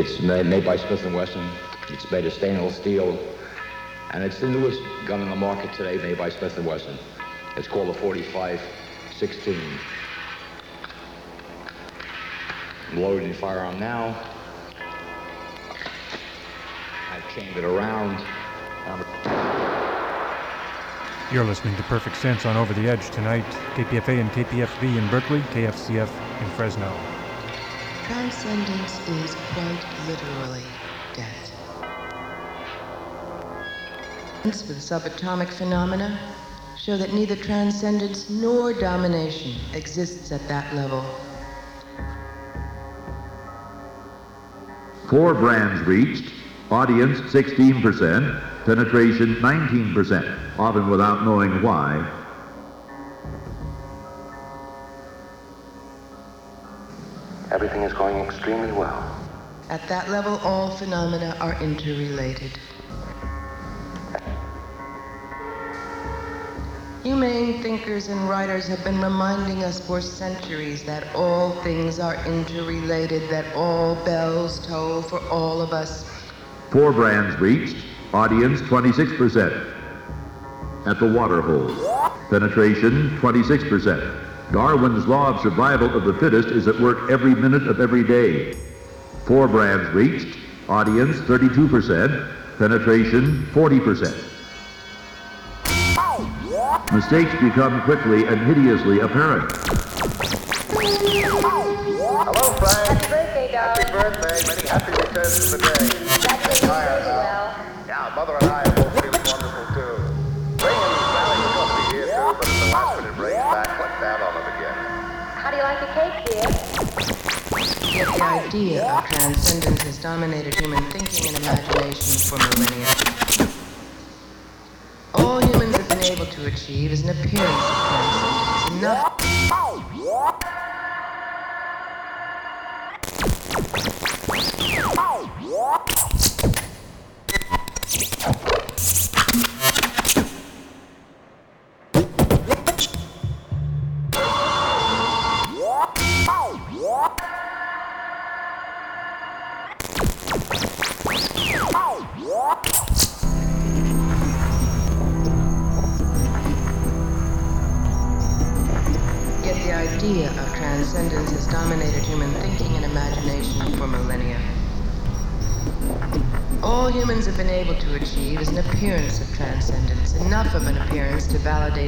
It's made, by Smith & Wesson. It's made of stainless steel. And it's the newest gun on the market today made by Smith & Wesson. It's called the 45-16. I'm loading the firearm now. I've chained it around. Um, You're listening to Perfect Sense on Over the Edge tonight. KPFA and KPFB in Berkeley, KFCF in Fresno. Transcendence is quite literally death. With subatomic phenomena show that neither transcendence nor domination exists at that level. Four brands reached, audience 16%, penetration 19%, often without knowing why. Everything is going extremely well. At that level, all phenomena are interrelated. Humane thinkers and writers have been reminding us for centuries that all things are interrelated, that all bells toll for all of us. Four brands reached, audience 26%. At the waterhole, penetration 26%. Darwin's law of survival of the fittest is at work every minute of every day. Four brands reached, audience 32%, penetration 40%. Mistakes become quickly and hideously apparent. Hello, Frank. Happy birthday, darling. Happy birthday. Many happy returns of the day. That's what idea of transcendence has dominated human thinking and imagination for millennia. All humans have been able to achieve is an appearance of transcendence. Enough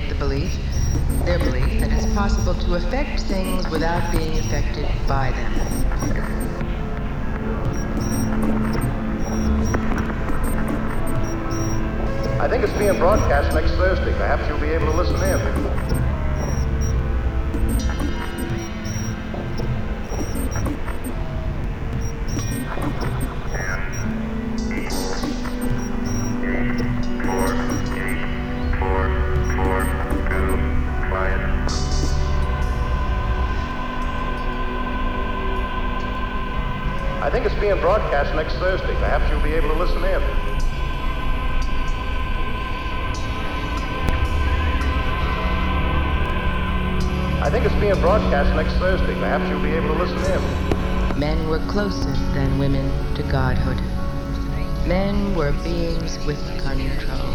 the belief, their belief, that it's possible to affect things without being affected by them. I think it's being broadcast next Thursday. Perhaps you'll be able to listen in. Thursday. Perhaps you'll be able to listen in. I think it's being broadcast next Thursday. Perhaps you'll be able to listen in. Men were closer than women to godhood. Men were beings with control.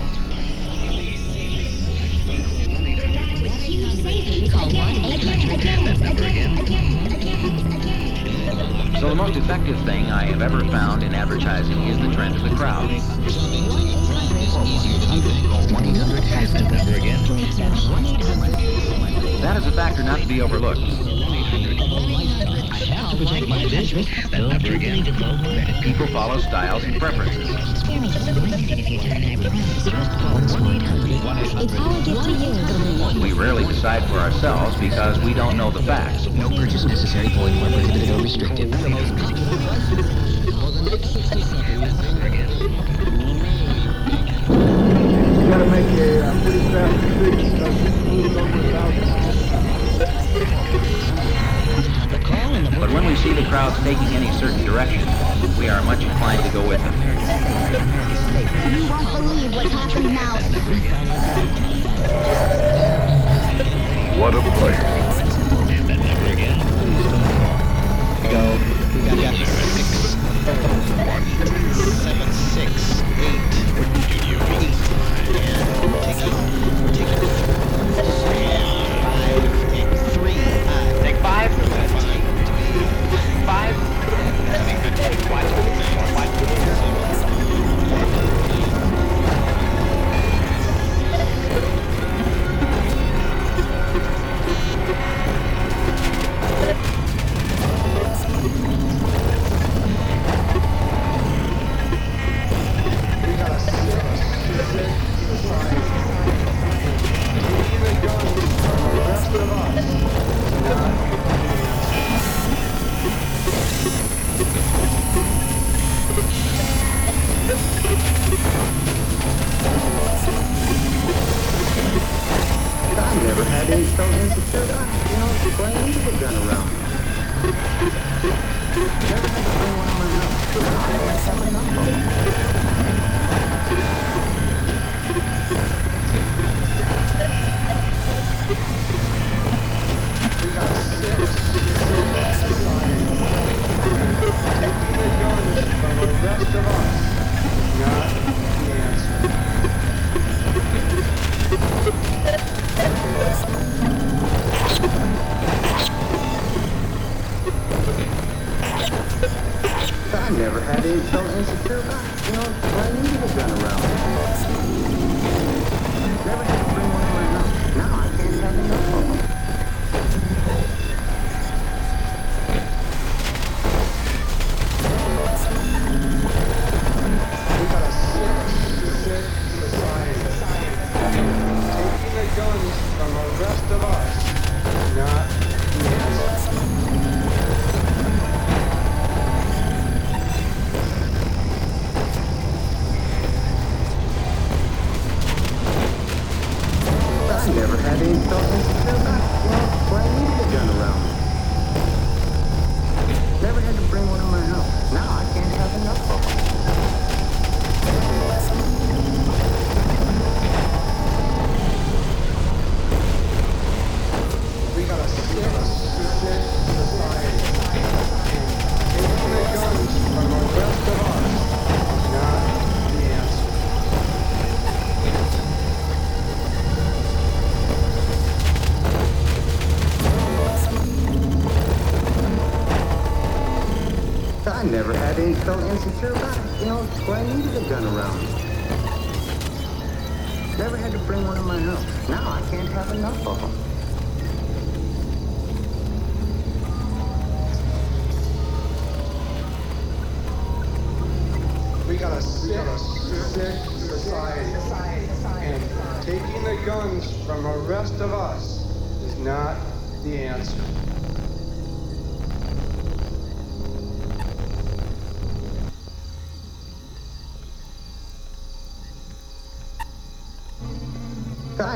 So the most effective thing I have ever found in advertising is the trend of the crowd. That is a factor not to be overlooked. People follow styles and preferences. We rarely decide for ourselves because we don't know the facts. No purchase necessary, void where prohibited or restricted. You gotta make a uh, pretty fast decision because this moving over a thousand miles. But when we see the crowds taking any certain direction, we are much inclined to go with them. You won't believe what's happening now. What a place. Go. We got you. Seven, six, eight. Five.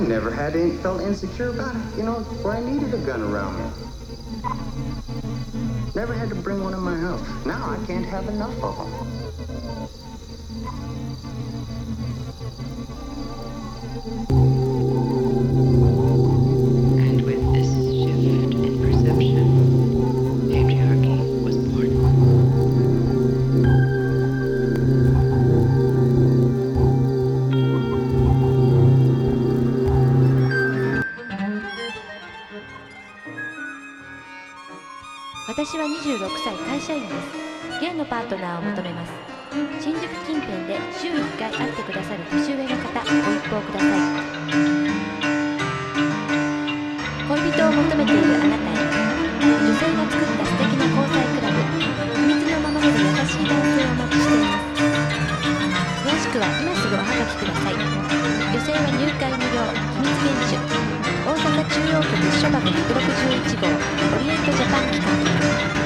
Never had any felt insecure about it. You know, why I needed a gun around me. Never had to bring one in my house. Now I can't have enough of them. 26歳会社員です。ゲイのパートナーを求めます。新宿近辺で週1回会ってくださる年上の方ご一報ください。恋人を求めているあなたへ女性が作った素敵な交際クラブ秘密のままで優しい男性をお待ちしています。詳しくは今すぐおはがきください。女性は入会無料秘密厳守大阪中央局諸箱161号オリエントジャパン企画。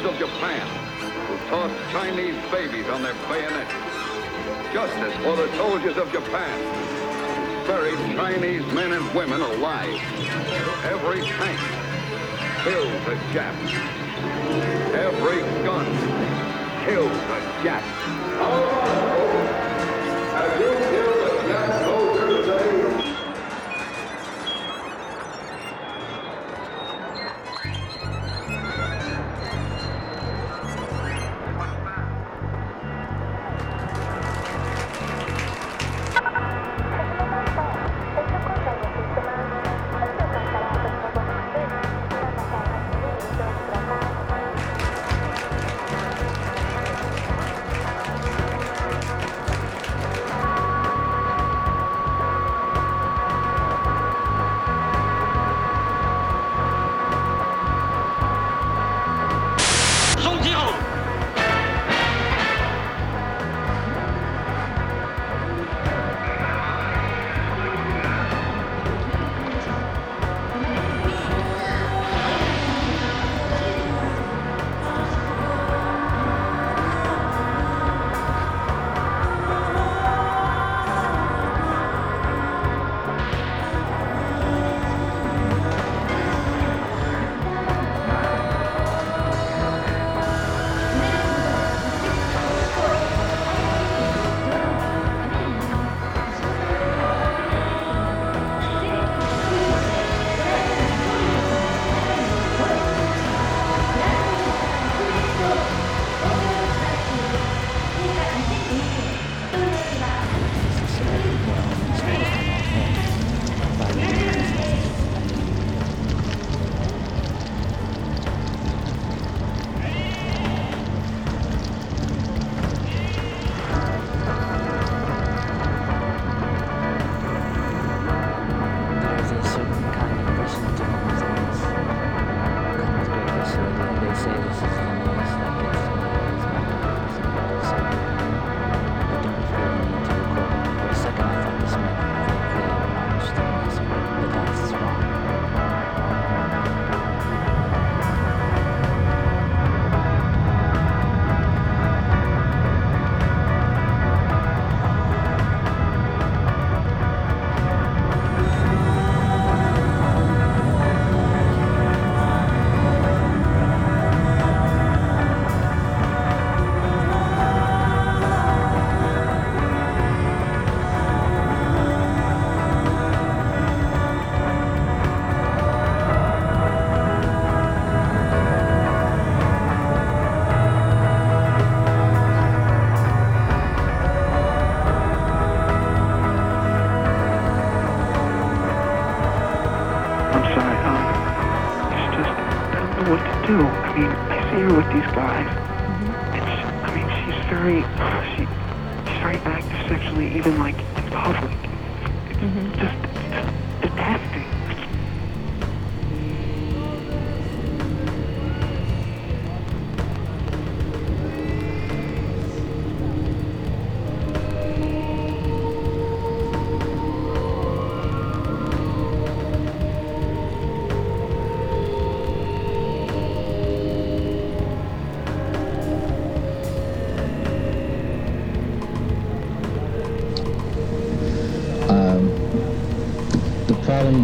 soldiers of Japan who tossed Chinese babies on their bayonets. Justice for the soldiers of Japan who buried Chinese men and women alive. Every tank killed the Japs. Every gun killed the Jap.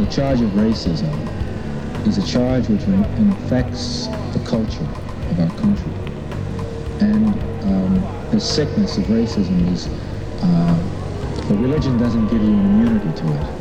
The charge of racism is a charge which infects the culture of our country. And um, the sickness of racism is uh, the religion doesn't give you immunity to it.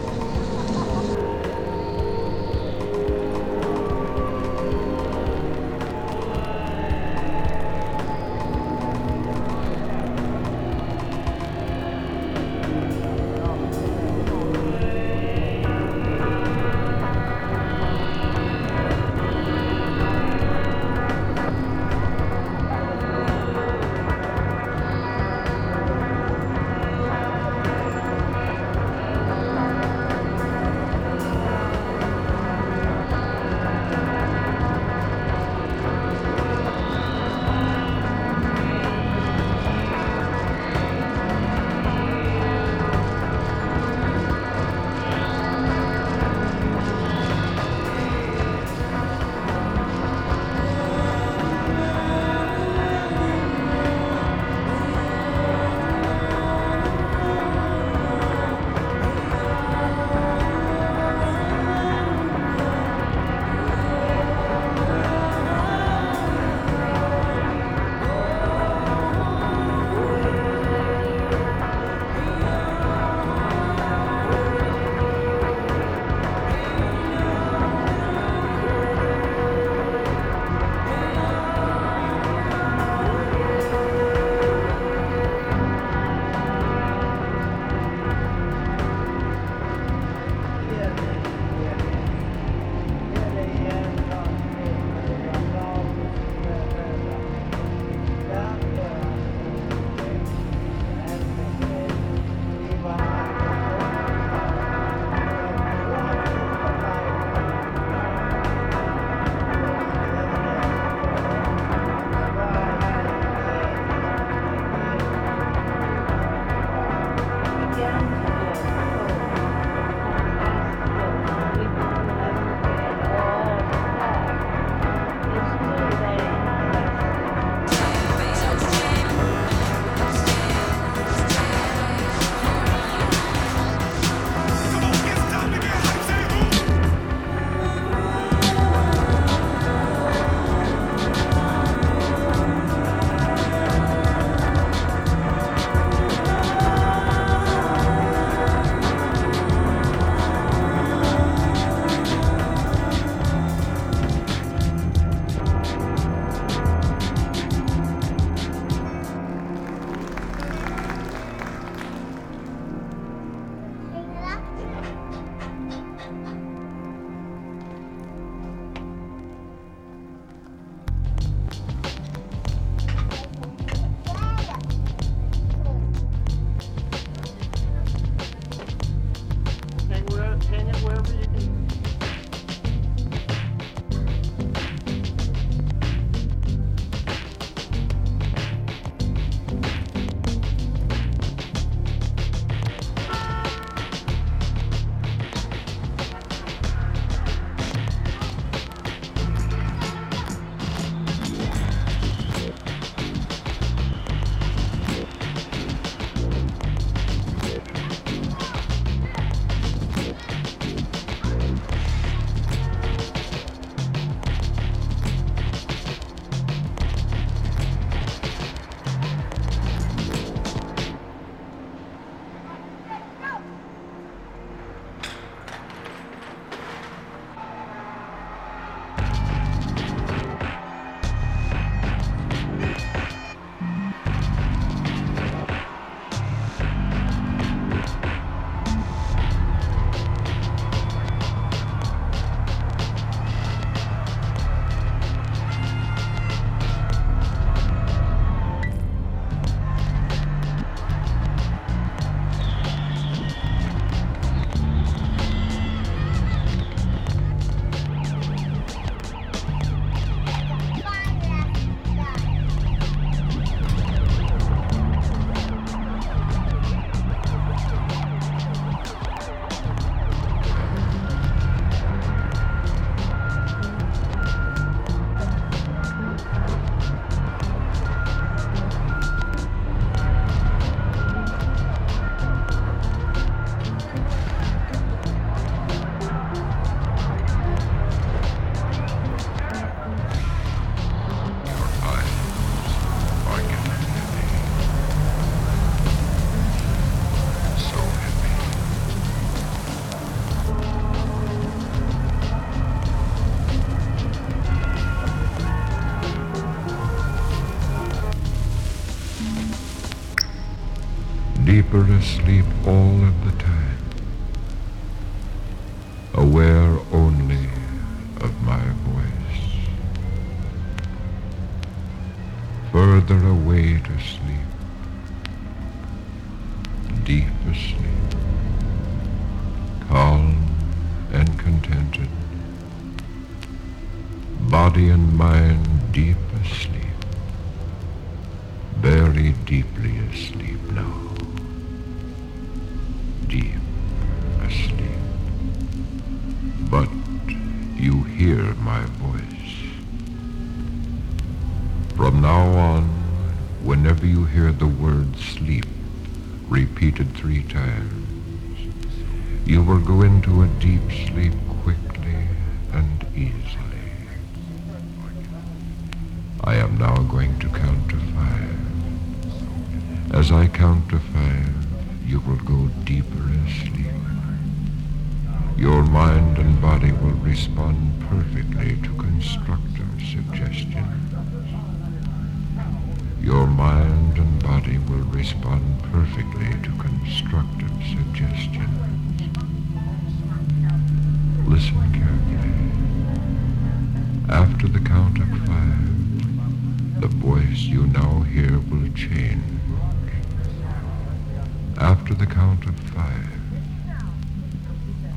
Asleep all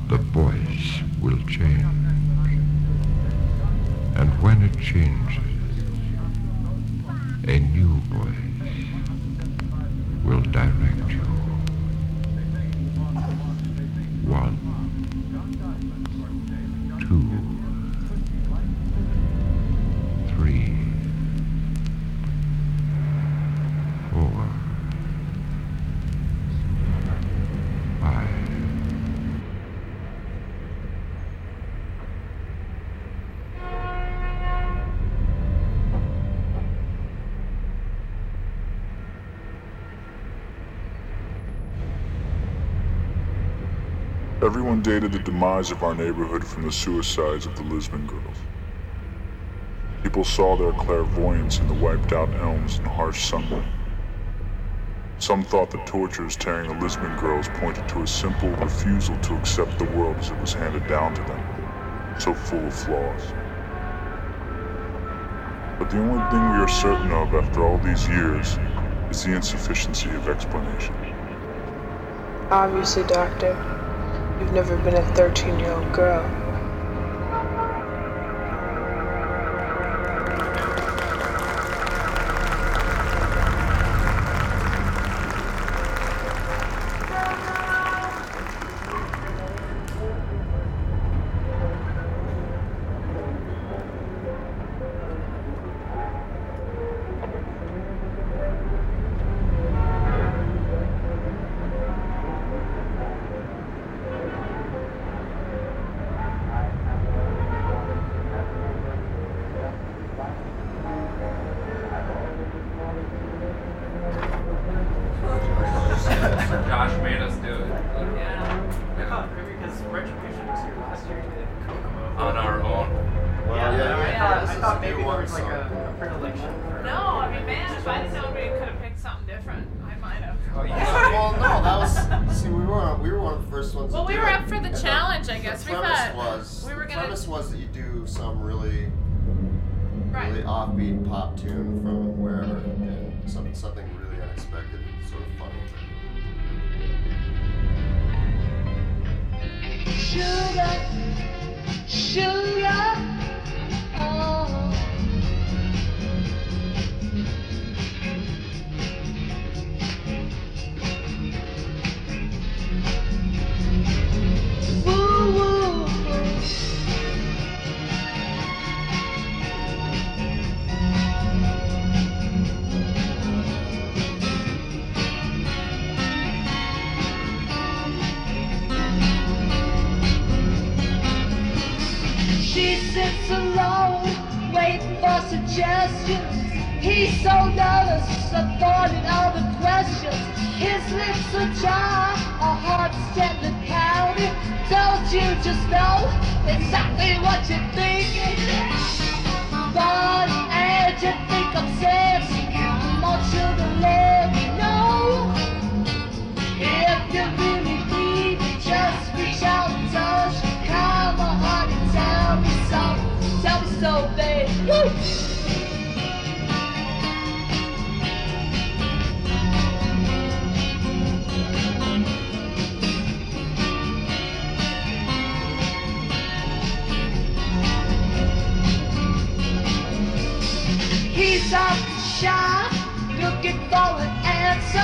the voice will change. And when it changes, a new voice will direct you. Everyone dated the demise of our neighborhood from the suicides of the Lisbon girls. People saw their clairvoyance in the wiped out elms and harsh sunlight. Some thought the tortures tearing the Lisbon girls pointed to a simple refusal to accept the world as it was handed down to them, so full of flaws. But the only thing we are certain of after all these years is the insufficiency of explanation. Obviously, Doctor. You've never been a 13 year old girl. Offbeat pop tune from wherever, and some, something really unexpected, and sort of funny. Alone, waiting for suggestions. He's so nervous, avoiding all the questions. His lips ajar, a heart steadily pounding. Don't you just know exactly what you're thinking? But and you think I'm sexy, want you to let me know. If you really need me, just reach out and touch. Come on, honey, tell me so. Me so, babe. Woo! He's up shy, looking for an answer.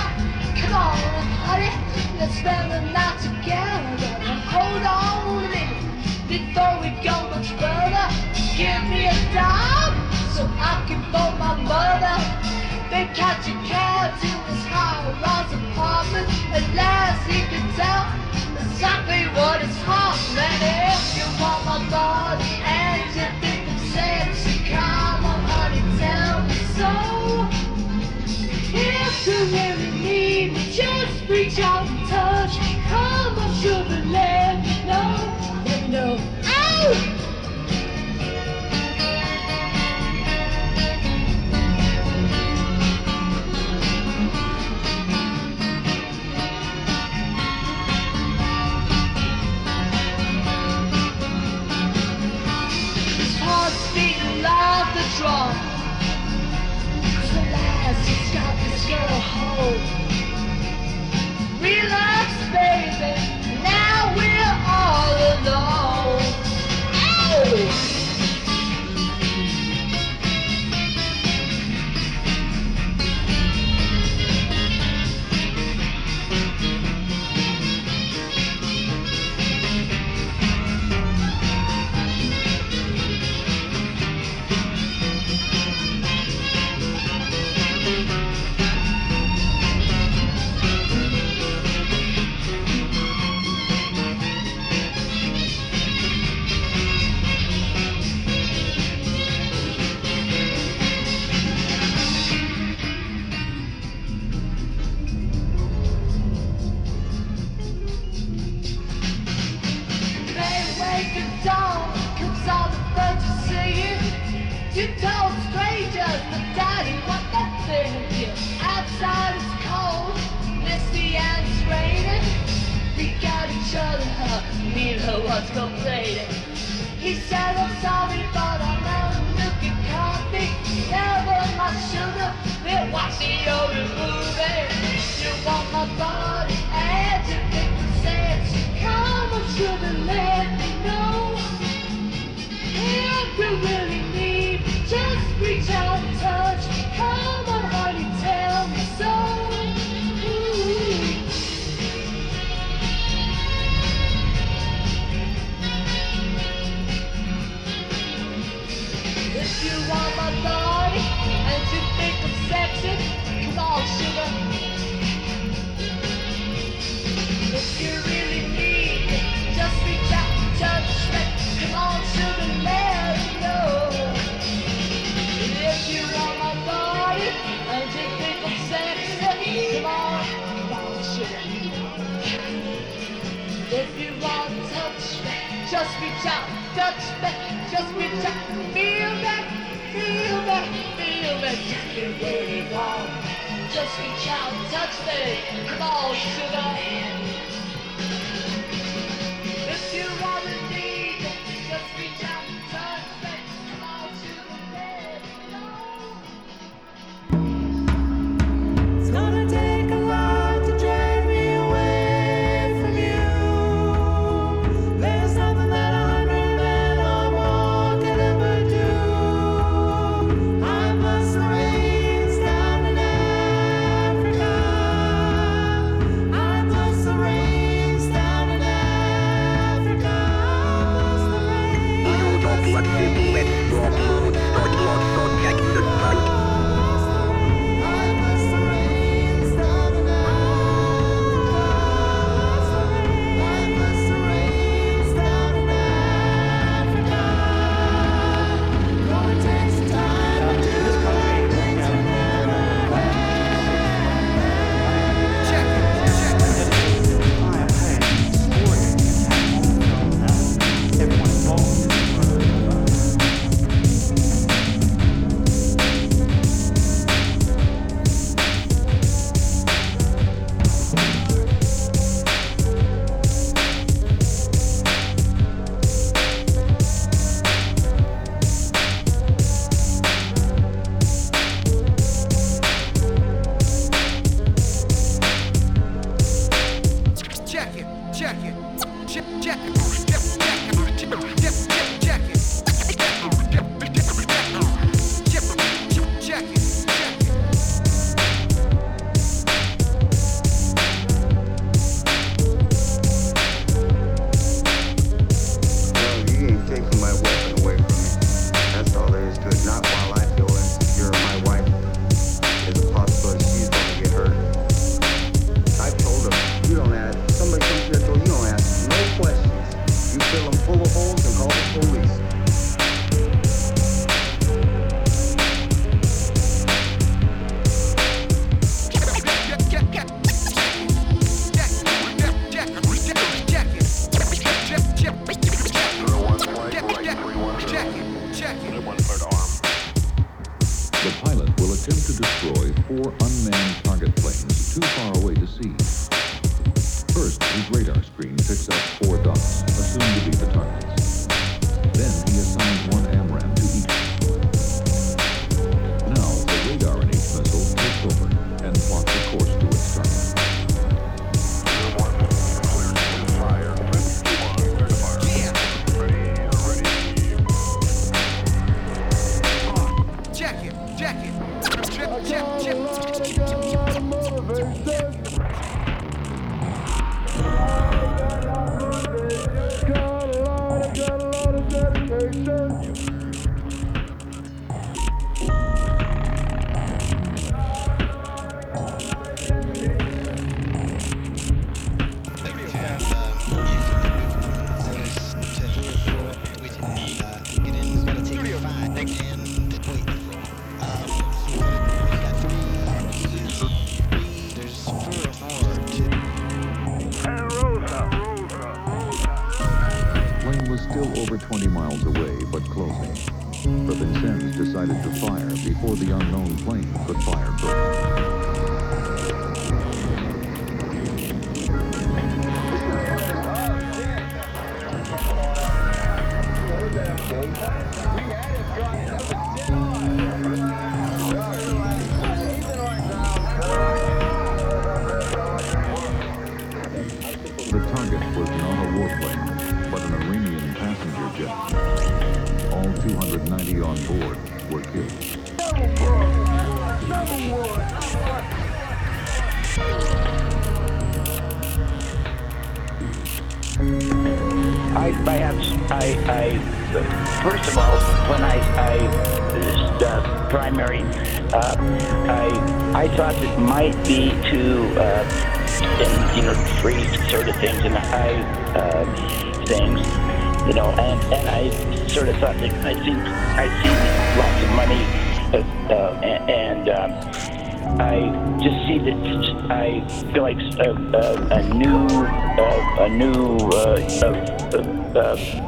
Come on, honey, let's spend the night together. Hold on a minute before we go much further. Give me a dime so I can phone my mother. Then catch a cab to his high-rise apartment. At last he can tell exactly what is happening. If you want my body and you think I'm sexy, come on, honey, tell me so. If you really need me, just reach out and touch. Come on, sugar, let me know. Let me know. Ow! Relax,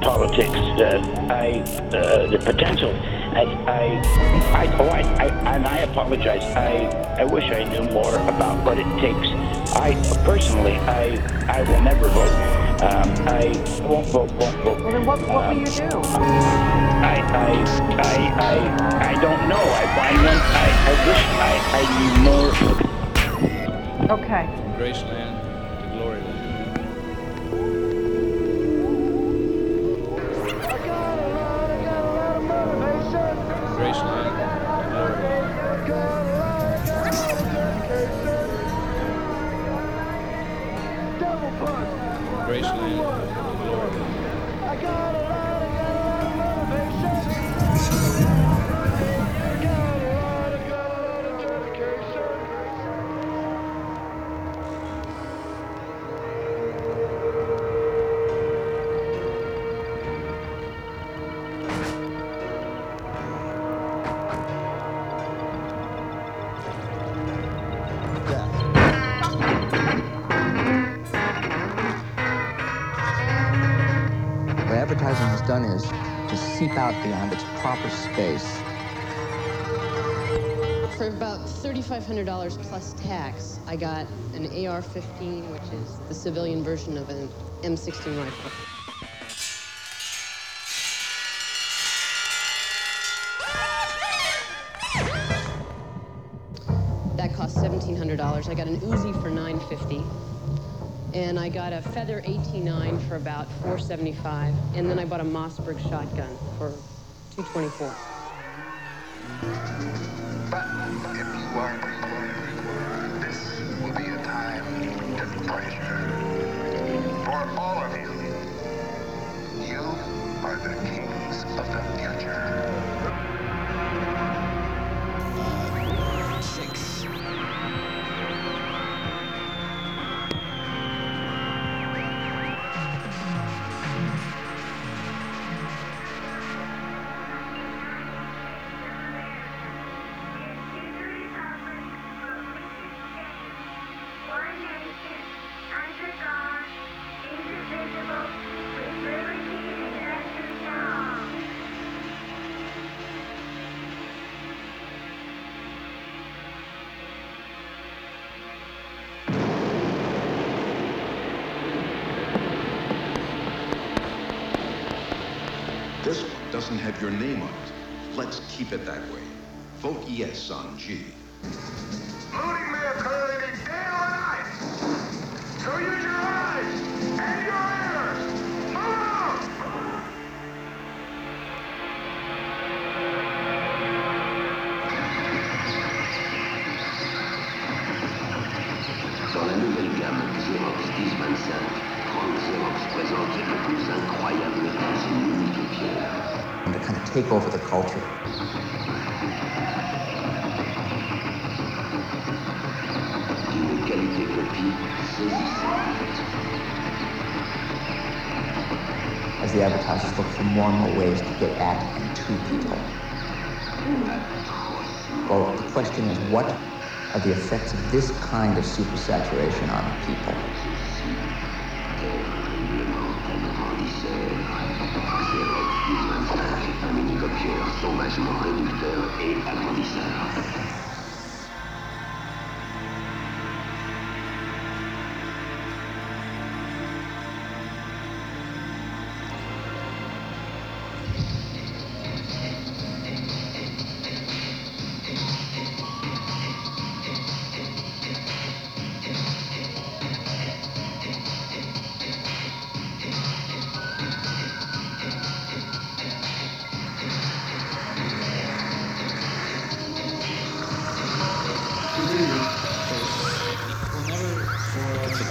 politics. Uh, I uh, the potential. I, I, I, oh, I, I, and I apologize. I, I wish I knew more about what it takes. I personally, I, I will never vote. Um, I won't vote. Won't vote. Well, then what, what will you do? I, I, I, I, I don't know. I, I, want, I, I wish I, I knew more. Okay. Graceland Graceland to seep out beyond its proper space. For about $3,500 plus tax, I got an AR-15, which is the civilian version of an M16 rifle. That cost $1,700. I got an Uzi for 950. And I got a Feather 89 for about 475. And then I bought a Mossberg shotgun for $224. Doesn't have your name on it. Let's keep it that way. Vote yes on G. take over the culture. As the advertisers look for more and more ways to get at and to people. Well, the question is, what are the effects of this kind of supersaturation on people? Réducteur et agrandisseur.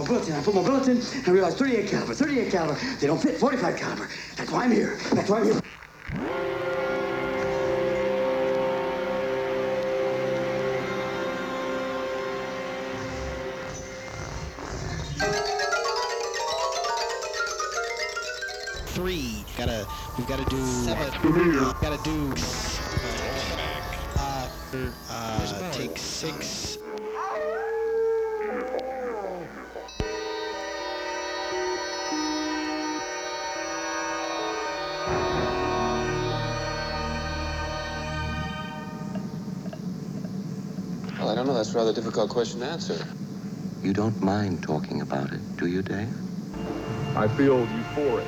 my bullets in. I put my bulletin, and I realized 38 caliber, 38 caliber. They don't fit 45 caliber. That's why I'm here. That's why I'm here. Three. Gotta. We've got to do seven. Got to do. That's a rather difficult question to answer. You don't mind talking about it, do you, Dave? I feel euphoric.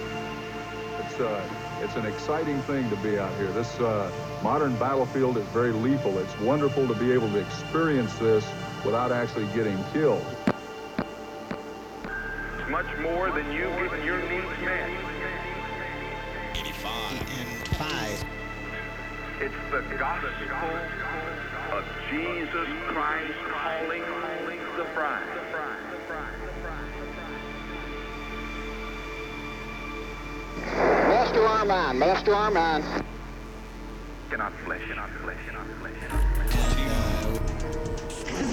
It's uh, it's an exciting thing to be out here. This uh, modern battlefield is very lethal. It's wonderful to be able to experience this without actually getting killed. It's much more than you getting your needs man. 85 and five. It's the gospel of Jesus Christ calling the bride. Master Armand, Master Armand. Cannot flesh, cannot flesh, cannot flesh.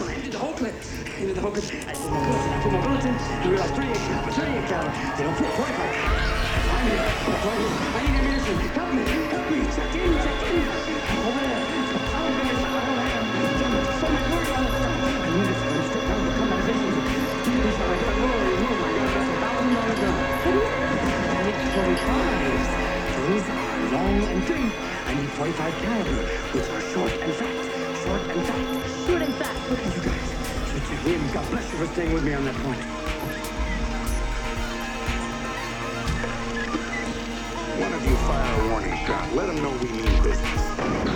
I did the whole clip. I did the whole clip. I put my bullets in. I put my bullets in and I realized 38 caliber, 38 caliber. They don't fit 45 caliber. That's why I'm here. That's why I'm here. I need ammunition. Help me. Help me. Check in. Check in. Over there. Power base. I don't have. So much work on this stuff. I need this gun stripped down to come out of vision. Look at this one. I got more. Oh my God. That's a thousand dollar gun. I need 45s. Those are long and thin. I need 45 caliber, which are short and fat. Short and fat. Short and fat. You guys. Wind. God bless you for staying with me on that point. Let them know we mean business.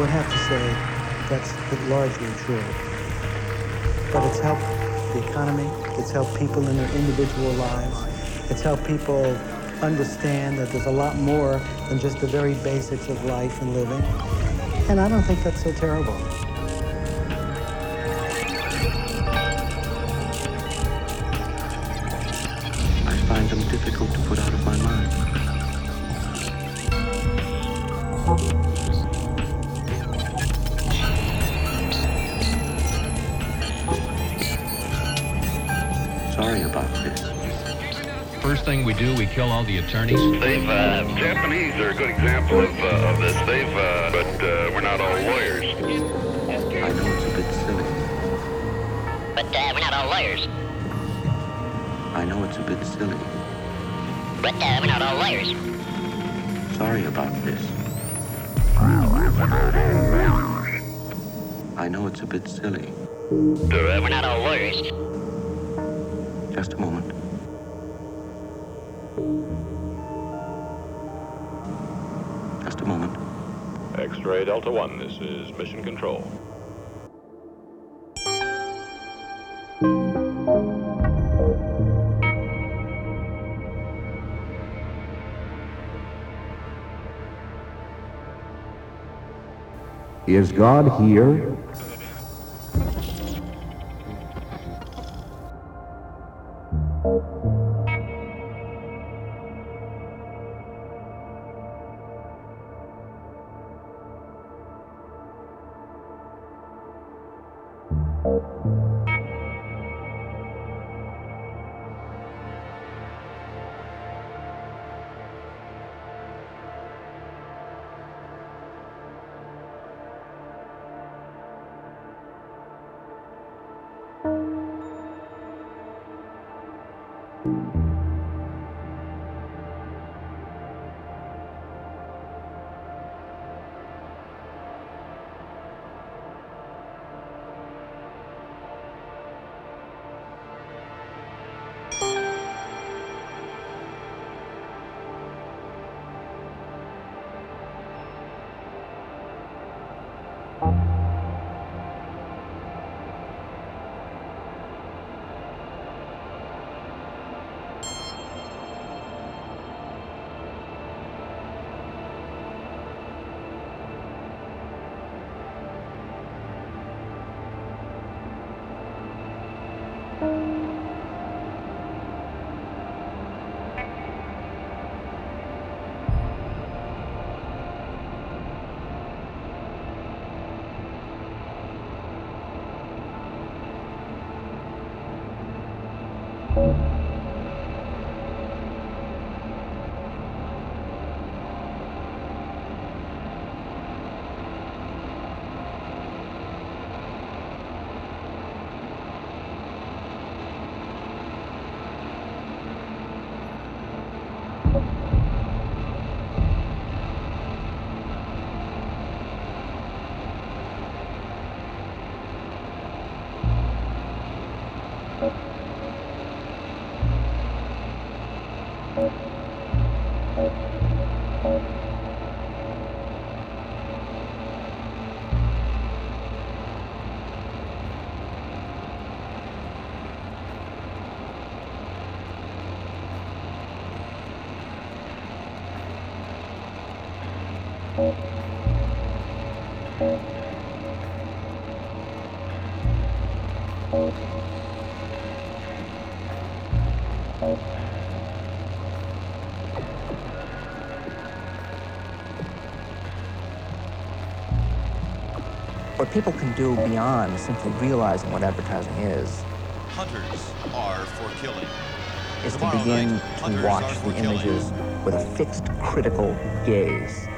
Would have to say that's largely true. But it's helped the economy, it's helped people in their individual lives, it's helped people understand that there's a lot more than just the very basics of life and living. And I don't think that's so terrible. Do, we kill all the attorneys. They've, uh, Japanese are a good example of, uh, of this. They've, uh, but, uh, we're not all lawyers. I know it's a bit silly. But uh, we're not all lawyers. I know it's a bit silly. But uh, we're not all lawyers. Sorry about this. I know it's a bit silly. Uh, we're not all lawyers. Just a moment. Delta One, this is Mission Control. Is God here? What people can do beyond simply realizing what advertising is, Hunters are for killing. is to Tomorrow begin night, to watch are for the killing. images with a fixed critical gaze.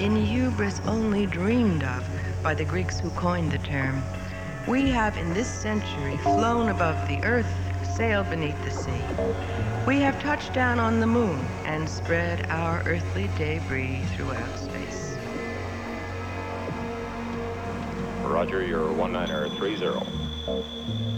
In hubris only dreamed of by the Greeks who coined the term, we have in this century flown above the earth, sailed beneath the sea. We have touched down on the moon and spread our earthly debris throughout space. Roger, you're 1930.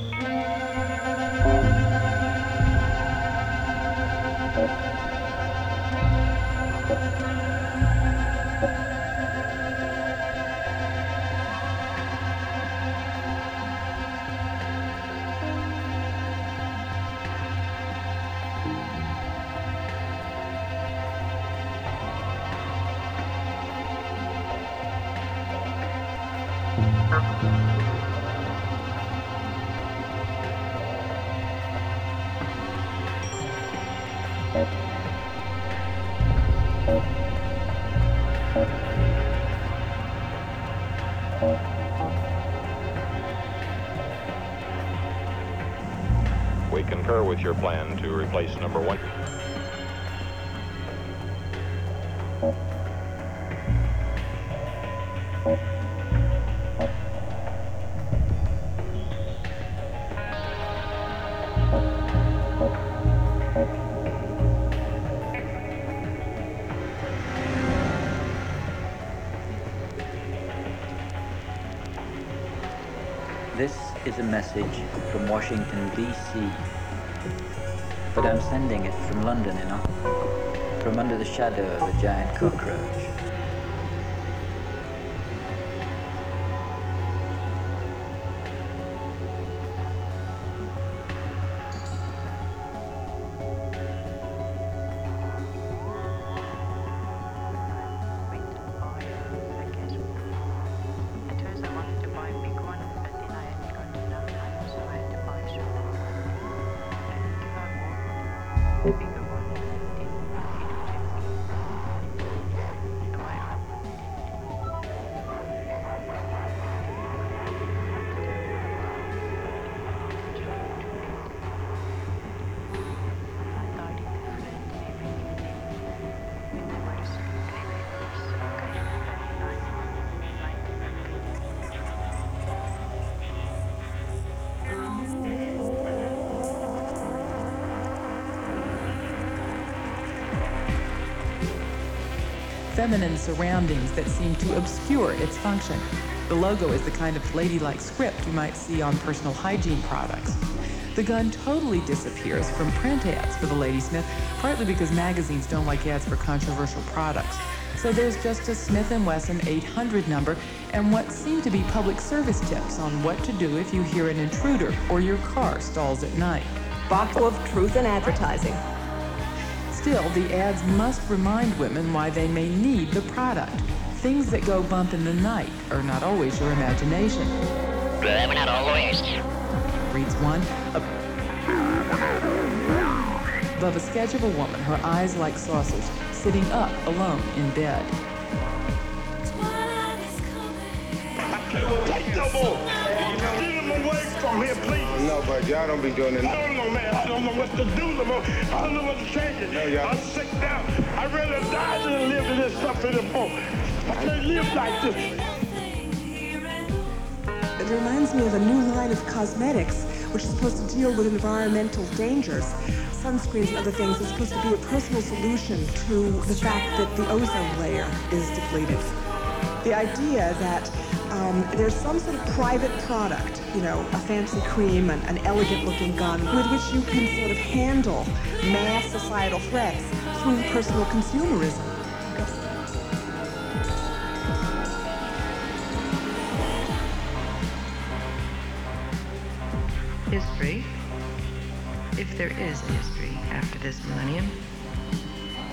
We concur with your plan to replace number one. Message from Washington, D.C. But I'm sending it from London, you know, from under the shadow of a giant cockroach. Feminine surroundings that seem to obscure its function. The logo is the kind of ladylike script you might see on personal hygiene products. The gun totally disappears from print ads for the Ladysmith, partly because magazines don't like ads for controversial products. So there's just a Smith & Wesson 800 number and what seem to be public service tips on what to do if you hear an intruder or your car stalls at night. Bottle of truth in advertising. Still, the ads must remind women why they may need the product. Things that go bump in the night are not always your imagination. We're not all lawyers. Reads one. Above a sketch of a woman, her eyes like saucers, sitting up alone in bed. Take no more. Get him from here, please. No, but y'all don't be doing it. I don't know, man. I don't know what to do no more. I don't know what to change No, it. y'all- I'm sick now. I'd rather die than live in this stuff anymore. I can't live like this. It reminds me of a new line of cosmetics, which is supposed to deal with environmental dangers. Sunscreens and other things is supposed to be a personal solution to the fact that the ozone layer is depleted. The idea that um, there's some sort of private product, you know, a fancy cream, an, an elegant looking gun, with which you can sort of handle mass societal threats through personal consumerism. History, if there is history after this millennium,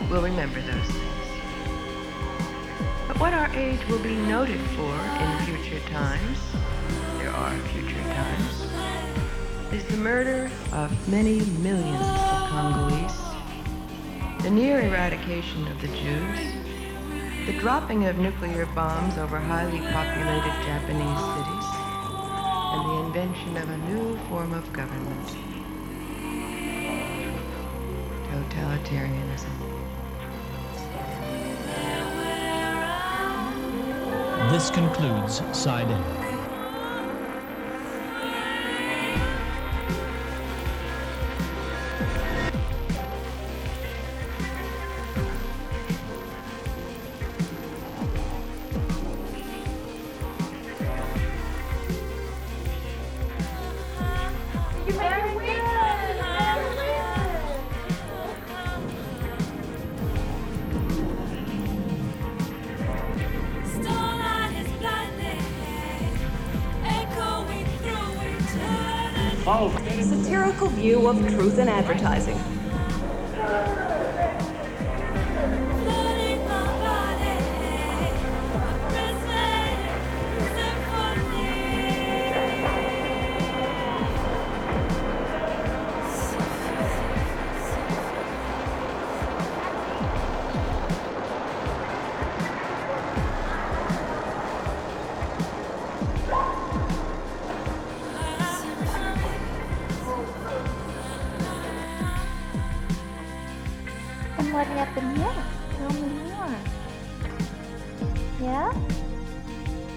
will remember those things. What our age will be noted for in future times, there are future times, is the murder of many millions of Congolese, the near eradication of the Jews, the dropping of nuclear bombs over highly populated Japanese cities, and the invention of a new form of government. Totalitarianism. This concludes Side A. view of truth in advertising.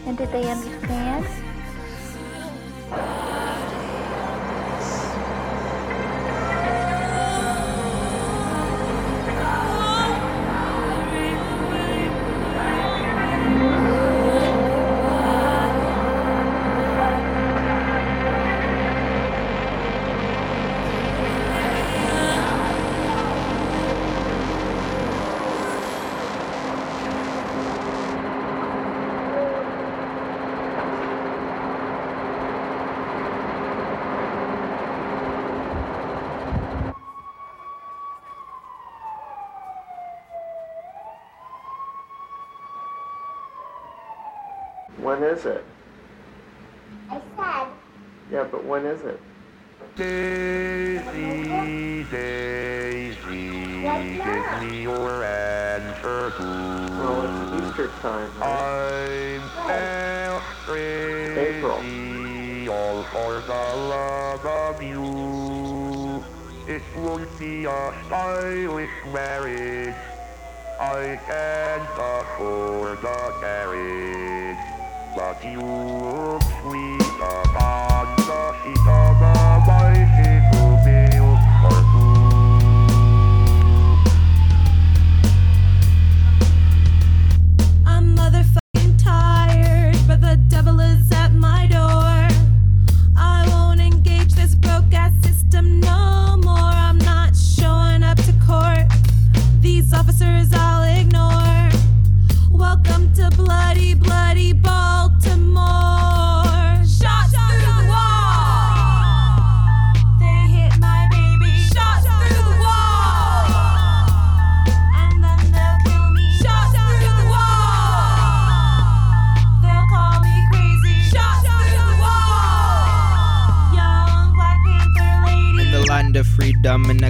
And what happened next? When is it? I said, Yeah, but when is it? Daisy, Daisy. give me your answer to. Well, it's Easter time, right? I'm crazy all for the love of you. It won't be a stylish marriage. I can't afford the carriage. But you sweet upon the sheet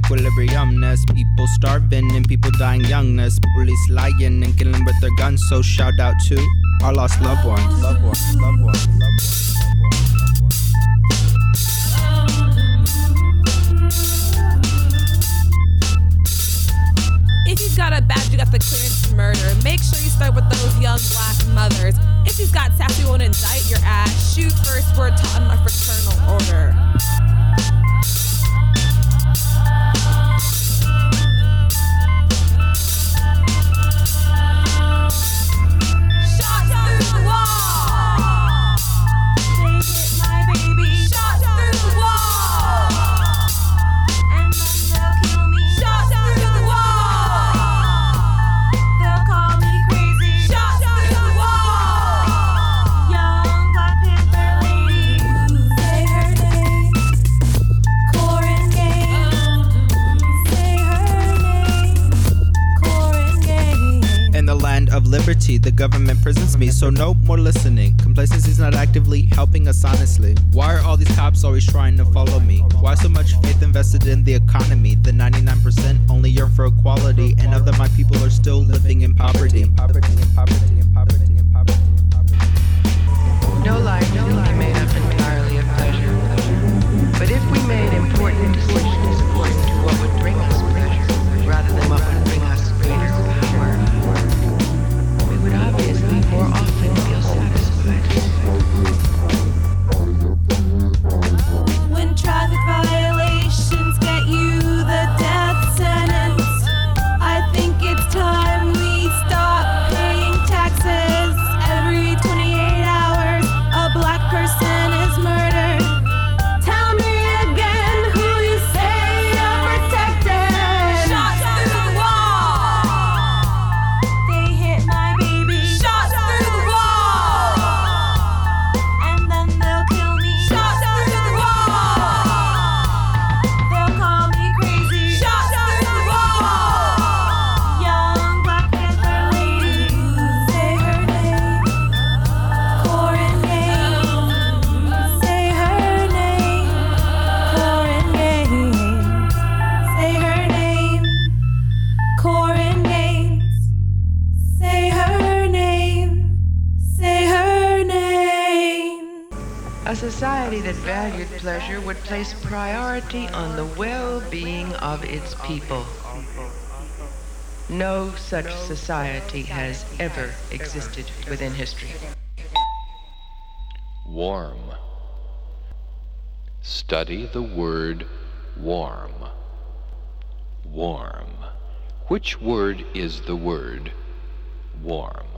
equilibriumness, people starving and people dying youngness, police lying and killing with their guns. So shout out to our lost loved ones. Loved ones, loved ones, loved ones. If you've got a badge, you got the clearance to murder. Make sure you start with those young black mothers. If you've got sass, we won't indict your ass. Shoot first, we're taught in our fraternal order. The government prisons me, so no more listening. Complacency is not actively helping us honestly. Why are all these cops always trying to follow me? Why so much faith invested in the economy? The 99% only yearn for equality, and of my people are still living in. Poverty, poverty, poverty, on the well-being of its people. No such society has ever existed within history. Warm. Study the word warm. Warm. Which word is the word warm?